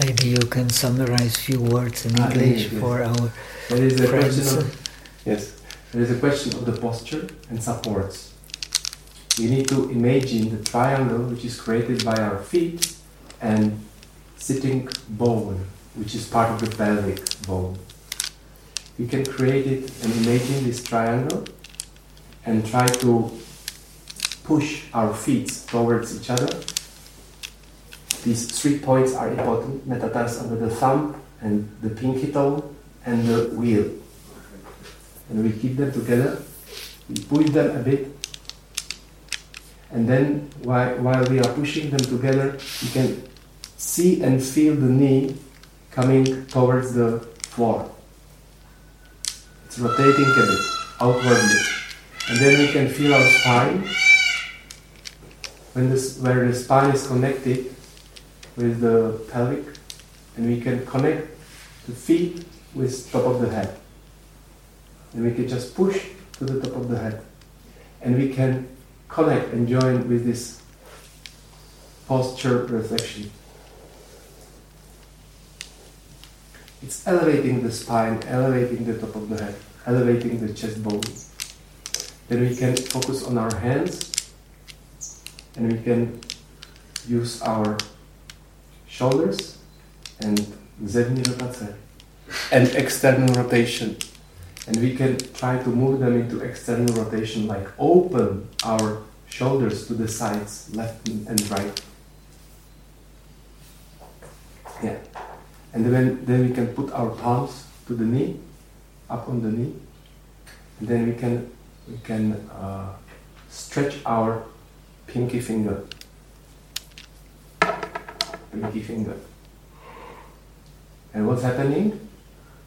Maybe you can summarize a few words in ah, English yes. for our there is a friends. Question of, yes, there is a question of the posture and supports. We need to imagine the triangle which is created by our feet and sitting bone, which is part of the pelvic bone. We can create it and imagine this triangle and try to push our feet towards each other these three points are important, metatars under the thumb and the pinky toe and the wheel. And we keep them together, we push them a bit, and then while, while we are pushing them together, you can see and feel the knee coming towards the floor. It's rotating a bit outwardly. And then we can feel our spine. When this, where the spine is connected, with the pelvic and we can connect the feet with top of the head. And we can just push to the top of the head. And we can connect and join with this posture reflection. It's elevating the spine, elevating the top of the head, elevating the chest bone. Then we can focus on our hands and we can use our shoulders and rotace and external rotation. And we can try to move them into external rotation, like open our shoulders to the sides, left and right. Yeah. And then, then we can put our palms to the knee, up on the knee. And then we can, we can uh, stretch our pinky finger pinky finger. And what's happening?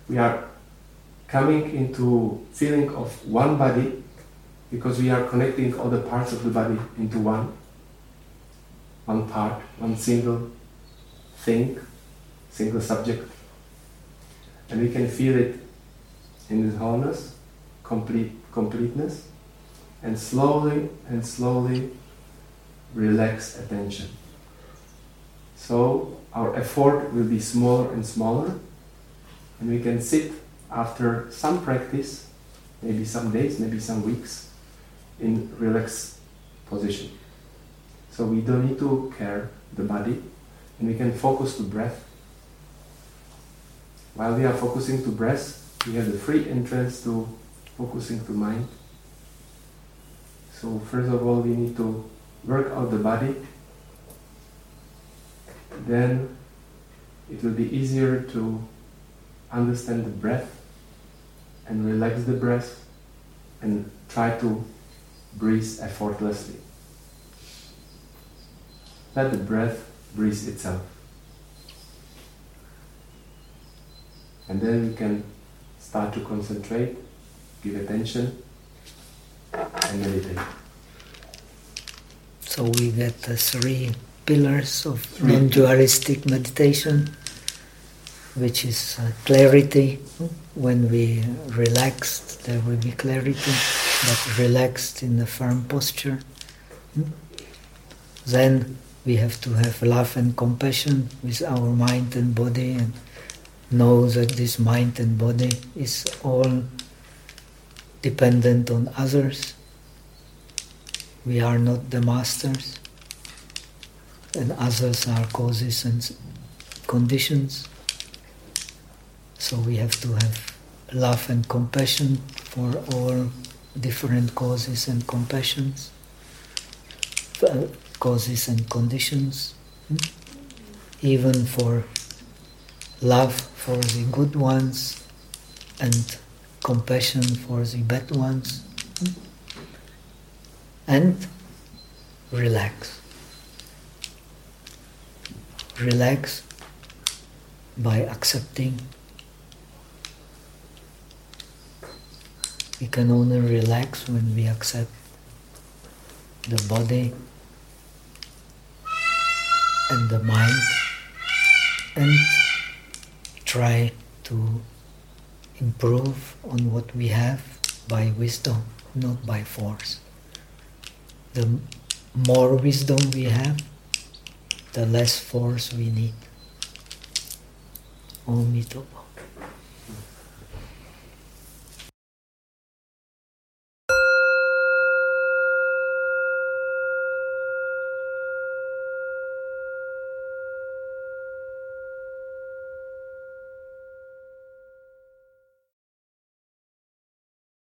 We are coming into feeling of one body because we are connecting all the parts of the body into one, one part, one single thing, single subject. And we can feel it in this wholeness, complete completeness, and slowly and slowly relax attention. So our effort will be smaller and smaller, and we can sit after some practice, maybe some days, maybe some weeks, in relaxed position. So we don't need to care the body, and we can focus to breath. While we are focusing to breath, we have the free entrance to focusing to mind. So first of all, we need to work out the body then it will be easier to understand the breath and relax the breath and try to breathe effortlessly. Let the breath breathe itself. And then we can start to concentrate, give attention, and meditate. So we get the three pillars of non-dualistic meditation, which is uh, clarity. When we relaxed, there will be clarity, but relaxed in a firm posture. Then we have to have love and compassion with our mind and body and know that this mind and body is all dependent on others. We are not the masters and others are causes and conditions. So we have to have love and compassion for all different causes and compassions, uh, causes and conditions, hmm? even for love for the good ones and compassion for the bad ones, hmm? and relax relax by accepting. We can only relax when we accept the body and the mind and try to improve on what we have by wisdom, not by force. The more wisdom we have, the less force we need. Om Mito